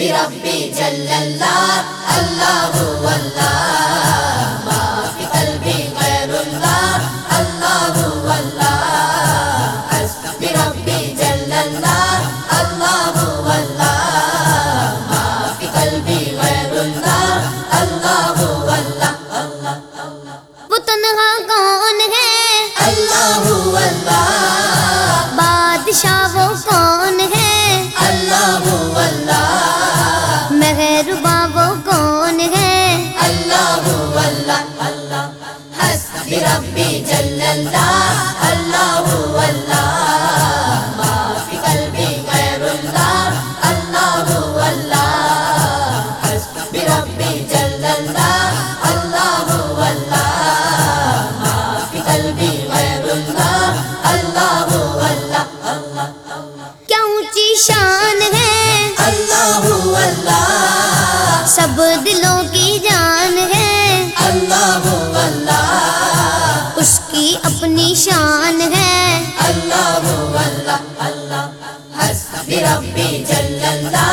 ربي جل ما هو الله حسبي ربي جل ما هو الله الله الله وہ تنہا کون ہے؟ الله بادشاہ کیا اونچی شان ہے؟ الله هو الله سب دلوں کی جان ہے۔ الله هو الله اس کی اپنی شان ہے۔ الله الله حسبي ربي جل الله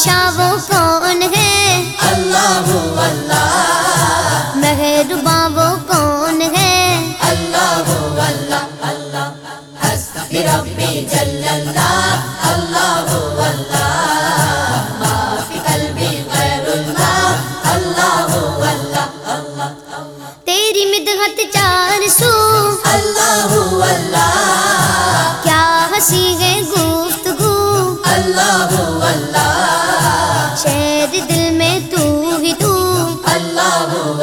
بادشاہ وہ کون ہے الله هو الله مہربا وہ کون ہے الله الله حسبي ربي جل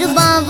مہربا